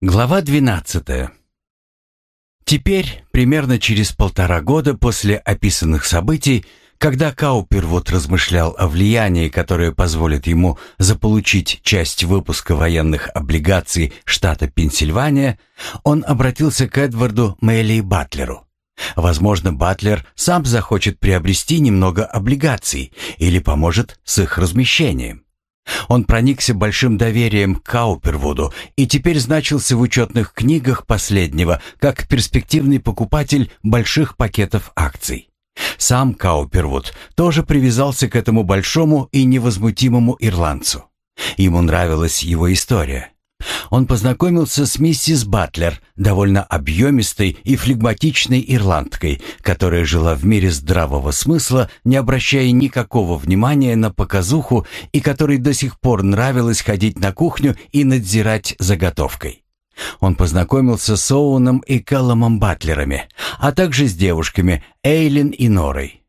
Глава 12. Теперь, примерно через полтора года после описанных событий, когда Каупервуд размышлял о влиянии, которое позволит ему заполучить часть выпуска военных облигаций штата Пенсильвания, он обратился к Эдварду Мелли Батлеру. Возможно, Батлер сам захочет приобрести немного облигаций или поможет с их размещением. Он проникся большим доверием к Каупервуду и теперь значился в учетных книгах последнего как перспективный покупатель больших пакетов акций. Сам Каупервуд тоже привязался к этому большому и невозмутимому ирландцу. Ему нравилась его история. Он познакомился с миссис Батлер, довольно объемистой и флегматичной ирландкой, которая жила в мире здравого смысла, не обращая никакого внимания на показуху и которой до сих пор нравилось ходить на кухню и надзирать заготовкой. Он познакомился с Оуном и Кэлломом Батлерами, а также с девушками Эйлин и Норой.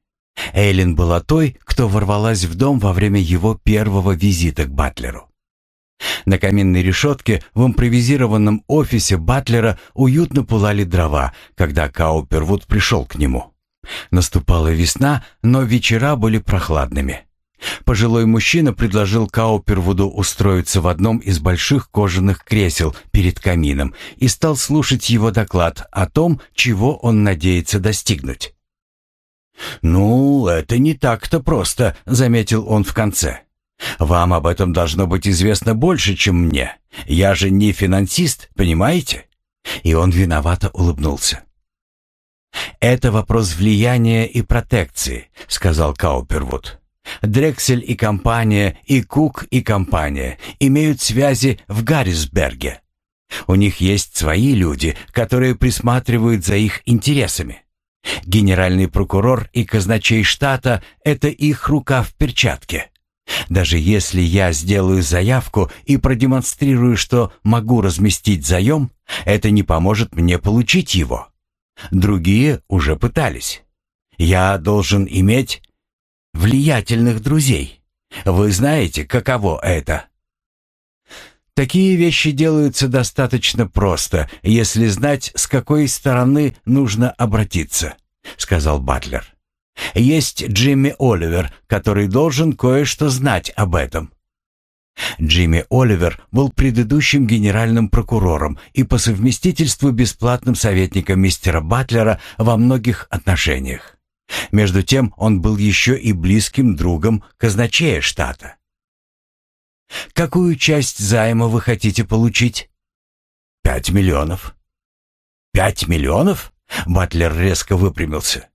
Эйлин была той, кто ворвалась в дом во время его первого визита к Батлеру. На каминной решетке в импровизированном офисе Батлера уютно пылали дрова, когда Каупервуд пришел к нему. Наступала весна, но вечера были прохладными. Пожилой мужчина предложил Каупервуду устроиться в одном из больших кожаных кресел перед камином и стал слушать его доклад о том, чего он надеется достигнуть. «Ну, это не так-то просто», — заметил он в конце. Вам об этом должно быть известно больше, чем мне. Я же не финансист, понимаете?» И он виновато улыбнулся. «Это вопрос влияния и протекции», — сказал Каупервуд. «Дрексель и компания, и Кук и компания имеют связи в Гаррисберге. У них есть свои люди, которые присматривают за их интересами. Генеральный прокурор и казначей штата — это их рука в перчатке. Даже если я сделаю заявку и продемонстрирую, что могу разместить заем, это не поможет мне получить его. Другие уже пытались. Я должен иметь влиятельных друзей. Вы знаете, каково это? Такие вещи делаются достаточно просто, если знать, с какой стороны нужно обратиться, сказал Батлер. Есть Джимми Оливер, который должен кое-что знать об этом. Джимми Оливер был предыдущим генеральным прокурором и по совместительству бесплатным советником мистера Батлера во многих отношениях. Между тем он был еще и близким другом казначея штата. «Какую часть займа вы хотите получить?» «Пять миллионов». «Пять миллионов?» Батлер резко выпрямился.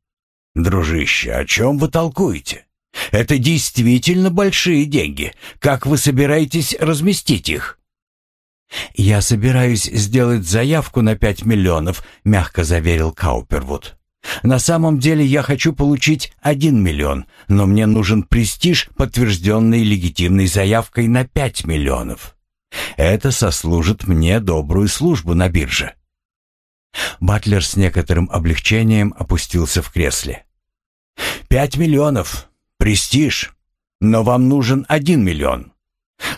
«Дружище, о чем вы толкуете? Это действительно большие деньги. Как вы собираетесь разместить их?» «Я собираюсь сделать заявку на пять миллионов», — мягко заверил Каупервуд. «На самом деле я хочу получить один миллион, но мне нужен престиж, подтвержденный легитимной заявкой на пять миллионов. Это сослужит мне добрую службу на бирже». Батлер с некоторым облегчением опустился в кресле. «Пять миллионов. Престиж. Но вам нужен один миллион.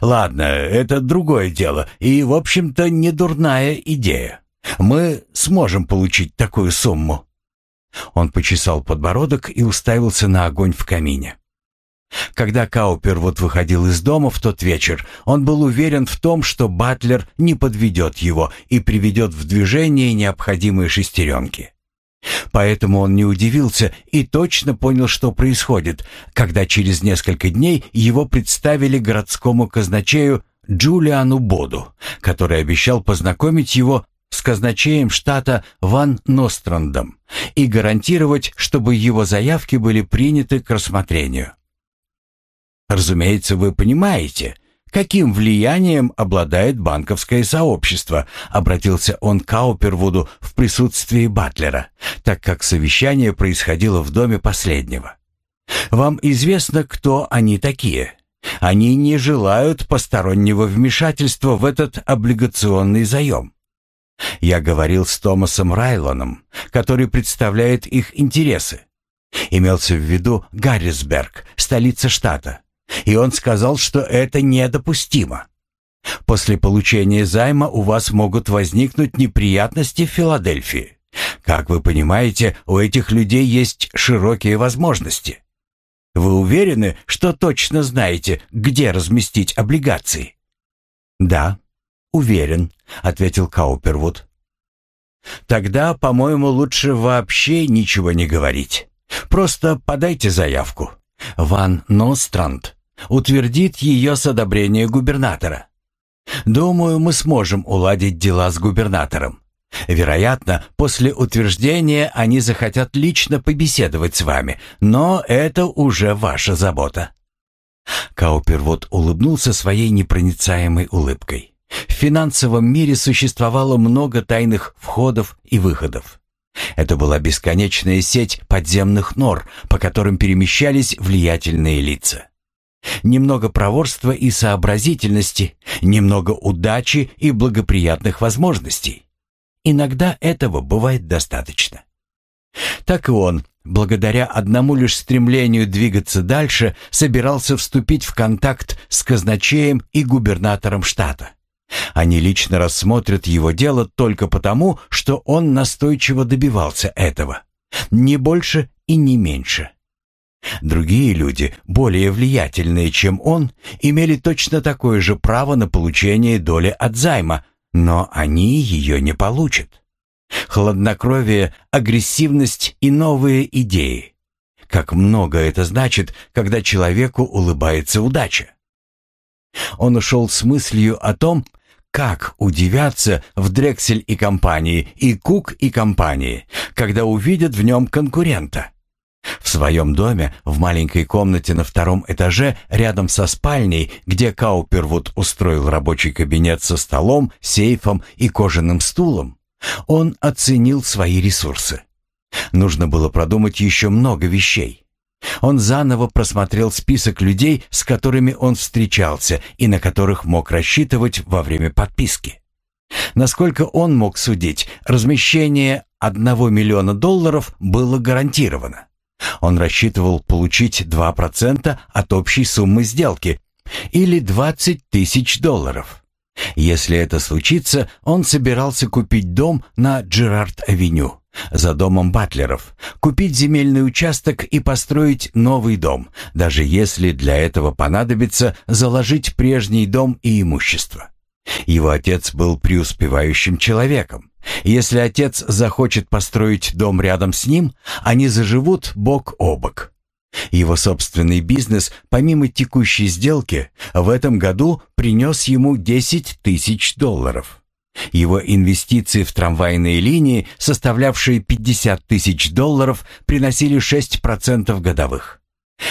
Ладно, это другое дело и, в общем-то, не дурная идея. Мы сможем получить такую сумму». Он почесал подбородок и уставился на огонь в камине. Когда Каупер вот выходил из дома в тот вечер, он был уверен в том, что Батлер не подведет его и приведет в движение необходимые шестеренки. Поэтому он не удивился и точно понял, что происходит, когда через несколько дней его представили городскому казначею Джулиану Боду, который обещал познакомить его с казначеем штата Ван Нострандом и гарантировать, чтобы его заявки были приняты к рассмотрению. Разумеется, вы понимаете, каким влиянием обладает банковское сообщество, обратился он к Каупервуду в присутствии Батлера, так как совещание происходило в доме последнего. Вам известно, кто они такие? Они не желают постороннего вмешательства в этот облигационный заем. Я говорил с Томасом Райлоном, который представляет их интересы. Имелся в виду Гаррисберг, столица штата и он сказал, что это недопустимо. После получения займа у вас могут возникнуть неприятности в Филадельфии. Как вы понимаете, у этих людей есть широкие возможности. Вы уверены, что точно знаете, где разместить облигации? Да, уверен, ответил Каупервуд. Тогда, по-моему, лучше вообще ничего не говорить. Просто подайте заявку. Ван Ностранд утвердит ее с одобрения губернатора. Думаю, мы сможем уладить дела с губернатором. Вероятно, после утверждения они захотят лично побеседовать с вами, но это уже ваша забота. Каупервуд улыбнулся своей непроницаемой улыбкой. В финансовом мире существовало много тайных входов и выходов. Это была бесконечная сеть подземных нор, по которым перемещались влиятельные лица. Немного проворства и сообразительности, немного удачи и благоприятных возможностей. Иногда этого бывает достаточно. Так и он, благодаря одному лишь стремлению двигаться дальше, собирался вступить в контакт с казначеем и губернатором штата. Они лично рассмотрят его дело только потому, что он настойчиво добивался этого. Не больше и не меньше. Другие люди, более влиятельные, чем он, имели точно такое же право на получение доли от займа, но они ее не получат. Хладнокровие, агрессивность и новые идеи. Как много это значит, когда человеку улыбается удача. Он ушел с мыслью о том, как удивятся в Дрексель и компании и Кук и компании, когда увидят в нем конкурента. В своем доме, в маленькой комнате на втором этаже, рядом со спальней, где Каупервуд устроил рабочий кабинет со столом, сейфом и кожаным стулом, он оценил свои ресурсы. Нужно было продумать еще много вещей. Он заново просмотрел список людей, с которыми он встречался и на которых мог рассчитывать во время подписки. Насколько он мог судить, размещение одного миллиона долларов было гарантировано. Он рассчитывал получить 2% от общей суммы сделки или 20 тысяч долларов. Если это случится, он собирался купить дом на Джерард-авеню за домом Батлеров, купить земельный участок и построить новый дом, даже если для этого понадобится заложить прежний дом и имущество. Его отец был преуспевающим человеком. Если отец захочет построить дом рядом с ним, они заживут бок о бок. Его собственный бизнес, помимо текущей сделки, в этом году принес ему 10 тысяч долларов. Его инвестиции в трамвайные линии, составлявшие 50 тысяч долларов, приносили 6% годовых.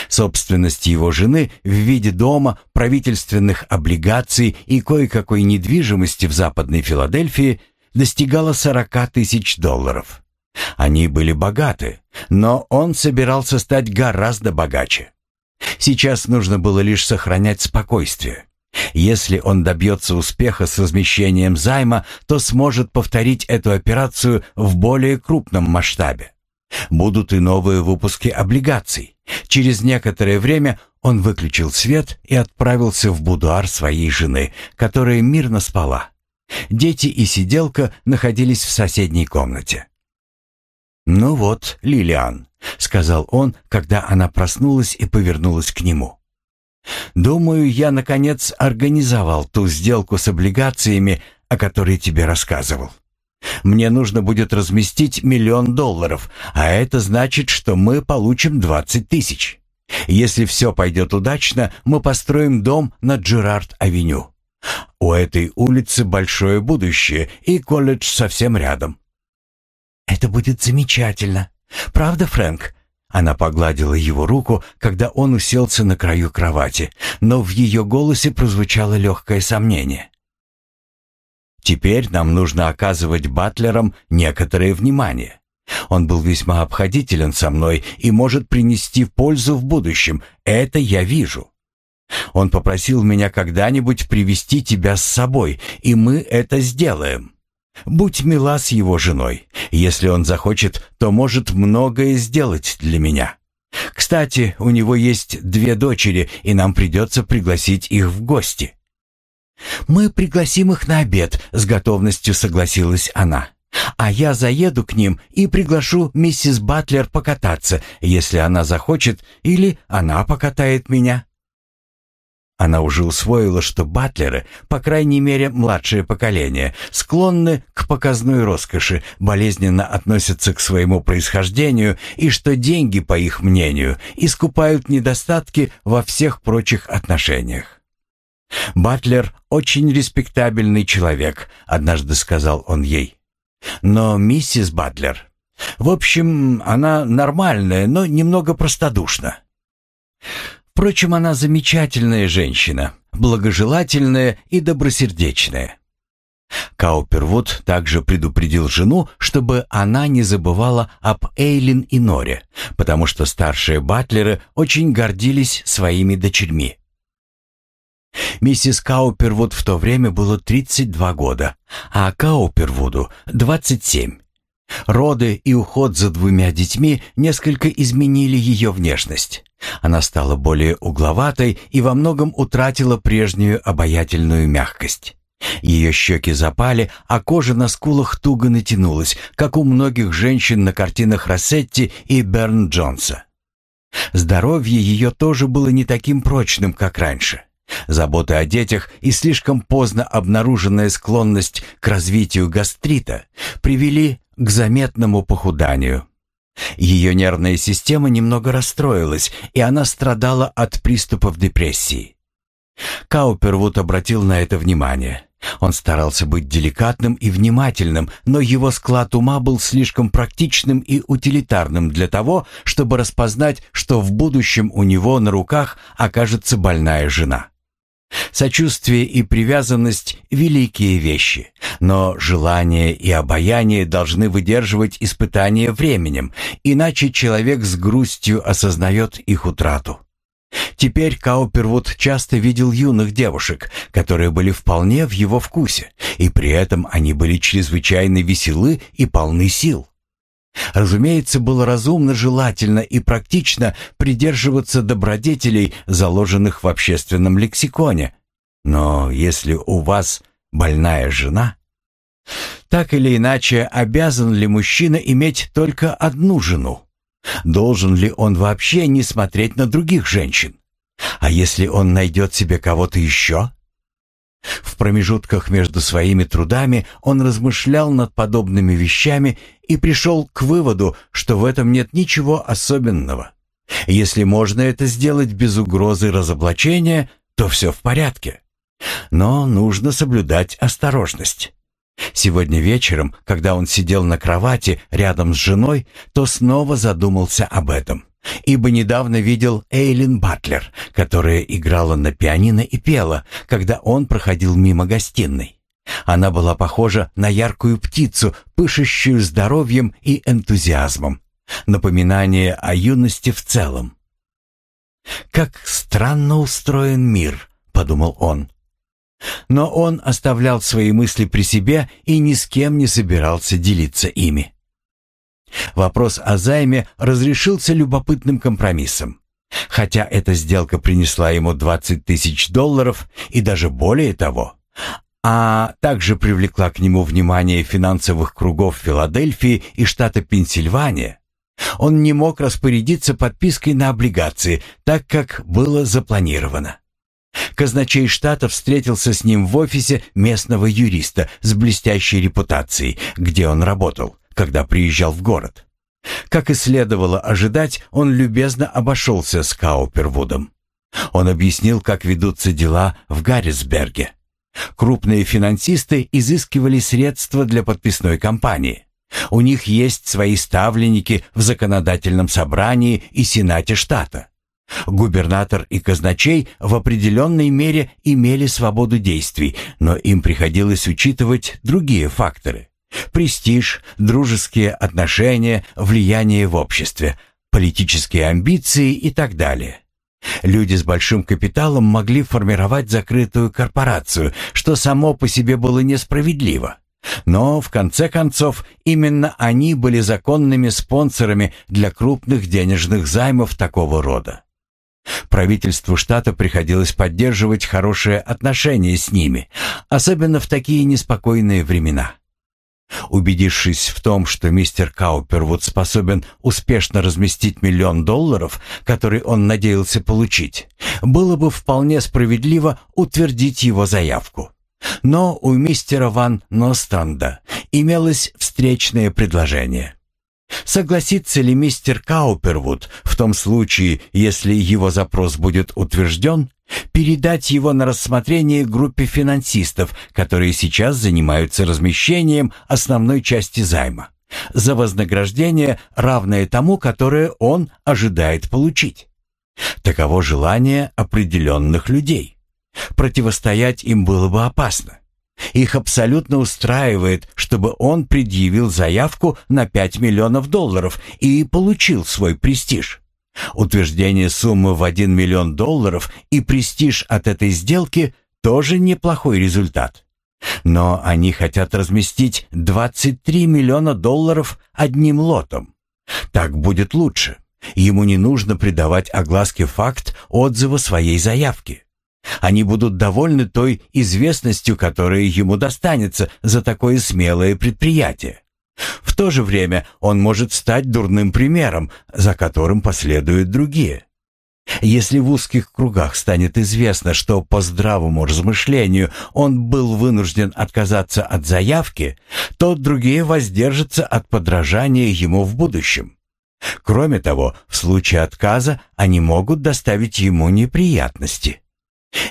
Собственность его жены в виде дома, правительственных облигаций и кое-какой недвижимости в Западной Филадельфии достигала 40 тысяч долларов. Они были богаты, но он собирался стать гораздо богаче. Сейчас нужно было лишь сохранять спокойствие. Если он добьется успеха с размещением займа, то сможет повторить эту операцию в более крупном масштабе. Будут и новые выпуски облигаций. Через некоторое время он выключил свет и отправился в будуар своей жены, которая мирно спала. Дети и сиделка находились в соседней комнате. «Ну вот, Лилиан», — сказал он, когда она проснулась и повернулась к нему. «Думаю, я, наконец, организовал ту сделку с облигациями, о которой тебе рассказывал. Мне нужно будет разместить миллион долларов, а это значит, что мы получим двадцать тысяч. Если все пойдет удачно, мы построим дом на Джерард-авеню. У этой улицы большое будущее, и колледж совсем рядом. «Это будет замечательно. Правда, Фрэнк?» Она погладила его руку, когда он уселся на краю кровати, но в ее голосе прозвучало легкое сомнение. «Теперь нам нужно оказывать Батлерам некоторое внимание. Он был весьма обходителен со мной и может принести пользу в будущем, это я вижу. Он попросил меня когда-нибудь привести тебя с собой, и мы это сделаем. Будь мила с его женой. Если он захочет, то может многое сделать для меня. Кстати, у него есть две дочери, и нам придется пригласить их в гости». «Мы пригласим их на обед», — с готовностью согласилась она. «А я заеду к ним и приглашу миссис Батлер покататься, если она захочет, или она покатает меня». Она уже усвоила, что батлеры, по крайней мере младшее поколение, склонны к показной роскоши, болезненно относятся к своему происхождению и что деньги, по их мнению, искупают недостатки во всех прочих отношениях. «Батлер — очень респектабельный человек», — однажды сказал он ей. «Но миссис Батлер... В общем, она нормальная, но немного простодушна». Впрочем, она замечательная женщина, благожелательная и добросердечная. Каупервуд также предупредил жену, чтобы она не забывала об Эйлин и Норе, потому что старшие батлеры очень гордились своими дочерьми. Миссис Каупервуд в то время было 32 года, а Каупервуду 27. Роды и уход за двумя детьми несколько изменили ее внешность. Она стала более угловатой и во многом утратила прежнюю обаятельную мягкость. Ее щеки запали, а кожа на скулах туго натянулась, как у многих женщин на картинах Рассетти и Берн Джонса. Здоровье ее тоже было не таким прочным, как раньше. Забота о детях и слишком поздно обнаруженная склонность к развитию гастрита привели к заметному похуданию. Ее нервная система немного расстроилась, и она страдала от приступов депрессии. Каупервуд обратил на это внимание. Он старался быть деликатным и внимательным, но его склад ума был слишком практичным и утилитарным для того, чтобы распознать, что в будущем у него на руках окажется больная жена. Сочувствие и привязанность — великие вещи, но желание и обаяние должны выдерживать испытания временем, иначе человек с грустью осознает их утрату. Теперь Каупервуд часто видел юных девушек, которые были вполне в его вкусе, и при этом они были чрезвычайно веселы и полны сил. Разумеется, было разумно, желательно и практично придерживаться добродетелей, заложенных в общественном лексиконе. Но если у вас больная жена, так или иначе, обязан ли мужчина иметь только одну жену? Должен ли он вообще не смотреть на других женщин? А если он найдет себе кого-то еще? В промежутках между своими трудами он размышлял над подобными вещами и пришел к выводу, что в этом нет ничего особенного. Если можно это сделать без угрозы разоблачения, то все в порядке. Но нужно соблюдать осторожность. Сегодня вечером, когда он сидел на кровати рядом с женой, то снова задумался об этом ибо недавно видел Эйлин Батлер, которая играла на пианино и пела, когда он проходил мимо гостиной. Она была похожа на яркую птицу, пышущую здоровьем и энтузиазмом. Напоминание о юности в целом. «Как странно устроен мир», — подумал он. Но он оставлял свои мысли при себе и ни с кем не собирался делиться ими. Вопрос о займе разрешился любопытным компромиссом. Хотя эта сделка принесла ему 20 тысяч долларов и даже более того, а также привлекла к нему внимание финансовых кругов Филадельфии и штата Пенсильвания, он не мог распорядиться подпиской на облигации, так как было запланировано. Казначей штата встретился с ним в офисе местного юриста с блестящей репутацией, где он работал, когда приезжал в город. Как и следовало ожидать, он любезно обошелся с Каупервудом. Он объяснил, как ведутся дела в Гаррисберге. Крупные финансисты изыскивали средства для подписной кампании. У них есть свои ставленники в законодательном собрании и сенате штата. Губернатор и казначей в определенной мере имели свободу действий, но им приходилось учитывать другие факторы. Престиж, дружеские отношения, влияние в обществе, политические амбиции и так далее. Люди с большим капиталом могли формировать закрытую корпорацию, что само по себе было несправедливо. Но, в конце концов, именно они были законными спонсорами для крупных денежных займов такого рода. Правительству штата приходилось поддерживать хорошие отношения с ними, особенно в такие неспокойные времена. Убедившись в том, что мистер Каупервуд способен успешно разместить миллион долларов, который он надеялся получить, было бы вполне справедливо утвердить его заявку. Но у мистера Ван Ностранда имелось встречное предложение. Согласится ли мистер Каупервуд в том случае, если его запрос будет утвержден, передать его на рассмотрение группе финансистов, которые сейчас занимаются размещением основной части займа, за вознаграждение, равное тому, которое он ожидает получить? Таково желание определенных людей. Противостоять им было бы опасно. Их абсолютно устраивает, чтобы он предъявил заявку на 5 миллионов долларов и получил свой престиж. Утверждение суммы в 1 миллион долларов и престиж от этой сделки тоже неплохой результат. Но они хотят разместить 23 миллиона долларов одним лотом. Так будет лучше. Ему не нужно придавать огласке факт отзыва своей заявки. Они будут довольны той известностью, которая ему достанется за такое смелое предприятие. В то же время он может стать дурным примером, за которым последуют другие. Если в узких кругах станет известно, что по здравому размышлению он был вынужден отказаться от заявки, то другие воздержатся от подражания ему в будущем. Кроме того, в случае отказа они могут доставить ему неприятности.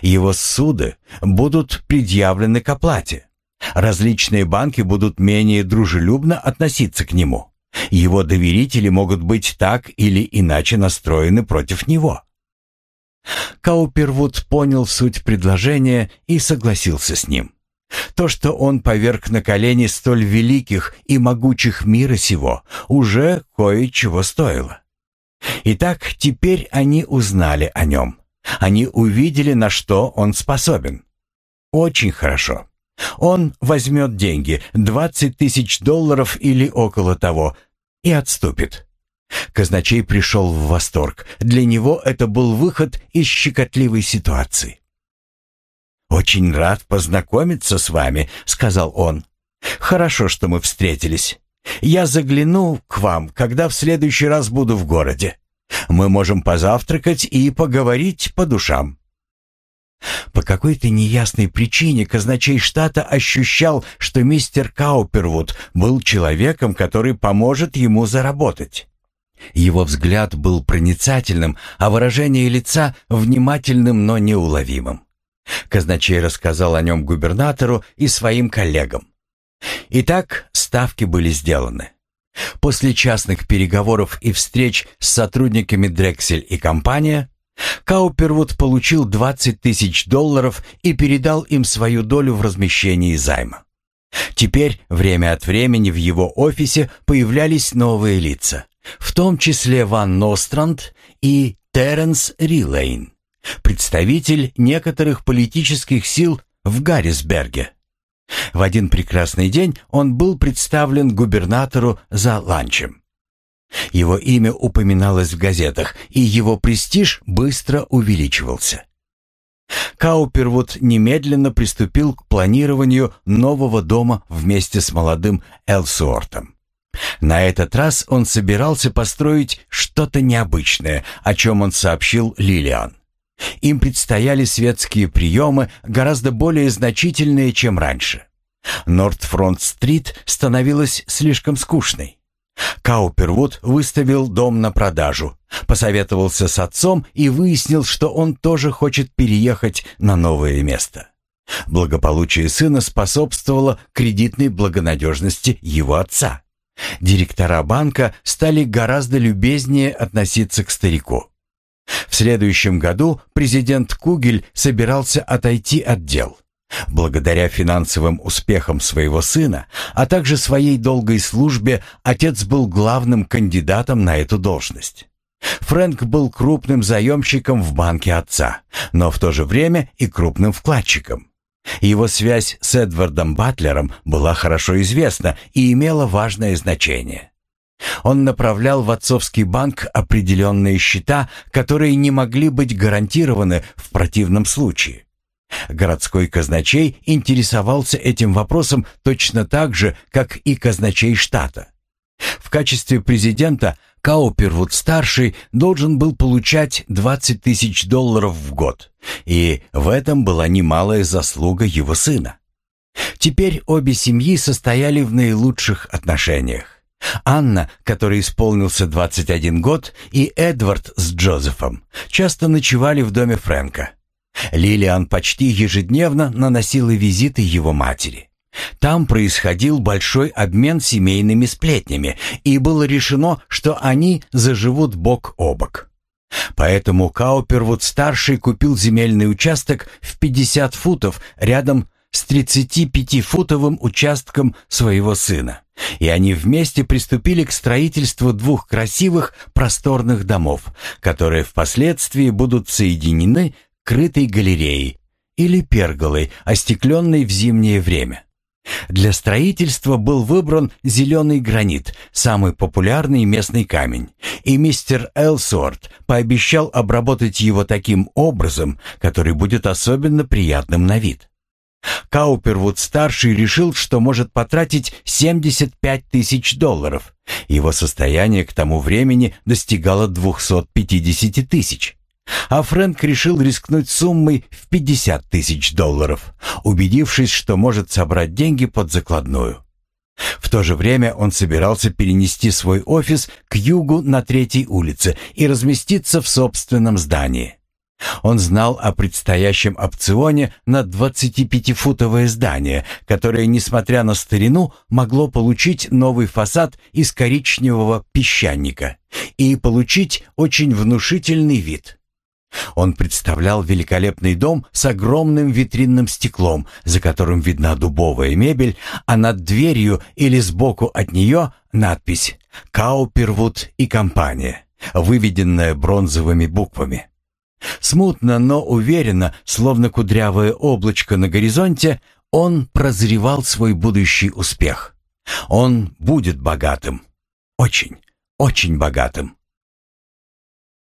Его суды будут предъявлены к оплате. Различные банки будут менее дружелюбно относиться к нему. Его доверители могут быть так или иначе настроены против него. Каупервуд понял суть предложения и согласился с ним. То, что он поверг на колени столь великих и могучих мира сего, уже кое-чего стоило. Итак, теперь они узнали о нем. Они увидели, на что он способен. Очень хорошо. Он возьмет деньги, 20 тысяч долларов или около того, и отступит. Казначей пришел в восторг. Для него это был выход из щекотливой ситуации. «Очень рад познакомиться с вами», — сказал он. «Хорошо, что мы встретились. Я загляну к вам, когда в следующий раз буду в городе. Мы можем позавтракать и поговорить по душам». По какой-то неясной причине казначей штата ощущал, что мистер Каупервуд был человеком, который поможет ему заработать. Его взгляд был проницательным, а выражение лица внимательным, но неуловимым. Казначей рассказал о нем губернатору и своим коллегам. Итак, ставки были сделаны. После частных переговоров и встреч с сотрудниками Дрексель и компания, Каупервуд получил 20 тысяч долларов и передал им свою долю в размещении займа. Теперь время от времени в его офисе появлялись новые лица, в том числе Ван Ностранд и Теренс Рилейн, представитель некоторых политических сил в Гаррисберге. В один прекрасный день он был представлен губернатору за ланчем. Его имя упоминалось в газетах, и его престиж быстро увеличивался. Каупервуд немедленно приступил к планированию нового дома вместе с молодым Элсуортом. На этот раз он собирался построить что-то необычное, о чем он сообщил Лилиан. Им предстояли светские приемы, гораздо более значительные, чем раньше. Нортфронт-стрит становилась слишком скучной. Каупервуд выставил дом на продажу, посоветовался с отцом и выяснил, что он тоже хочет переехать на новое место. Благополучие сына способствовало кредитной благонадежности его отца. Директора банка стали гораздо любезнее относиться к старику. В следующем году президент Кугель собирался отойти от дел. Благодаря финансовым успехам своего сына, а также своей долгой службе, отец был главным кандидатом на эту должность. Фрэнк был крупным заемщиком в банке отца, но в то же время и крупным вкладчиком. Его связь с Эдвардом Батлером была хорошо известна и имела важное значение. Он направлял в отцовский банк определенные счета, которые не могли быть гарантированы в противном случае. Городской казначей интересовался этим вопросом точно так же, как и казначей штата. В качестве президента Каупервуд-старший должен был получать 20 тысяч долларов в год, и в этом была немалая заслуга его сына. Теперь обе семьи состояли в наилучших отношениях. Анна, которой исполнился 21 год, и Эдвард с Джозефом часто ночевали в доме Фрэнка. Лилиан почти ежедневно наносила визиты его матери. Там происходил большой обмен семейными сплетнями, и было решено, что они заживут бок о бок. Поэтому Каупервуд-старший купил земельный участок в 50 футов рядом с 35-футовым участком своего сына. И они вместе приступили к строительству двух красивых просторных домов, которые впоследствии будут соединены крытой галереей или перголой, остекленной в зимнее время. Для строительства был выбран зеленый гранит, самый популярный местный камень, и мистер Элсуорт пообещал обработать его таким образом, который будет особенно приятным на вид. Каупервуд-старший решил, что может потратить 75 тысяч долларов. Его состояние к тому времени достигало 250 тысяч. А Фрэнк решил рискнуть суммой в 50 тысяч долларов, убедившись, что может собрать деньги под закладную. В то же время он собирался перенести свой офис к югу на Третьей улице и разместиться в собственном здании. Он знал о предстоящем опционе на 25-футовое здание, которое, несмотря на старину, могло получить новый фасад из коричневого песчаника и получить очень внушительный вид. Он представлял великолепный дом с огромным витринным стеклом, за которым видна дубовая мебель, а над дверью или сбоку от нее надпись «Каупервуд и компания», выведенная бронзовыми буквами. Смутно, но уверенно, словно кудрявое облачко на горизонте, он прозревал свой будущий успех. Он будет богатым. Очень, очень богатым.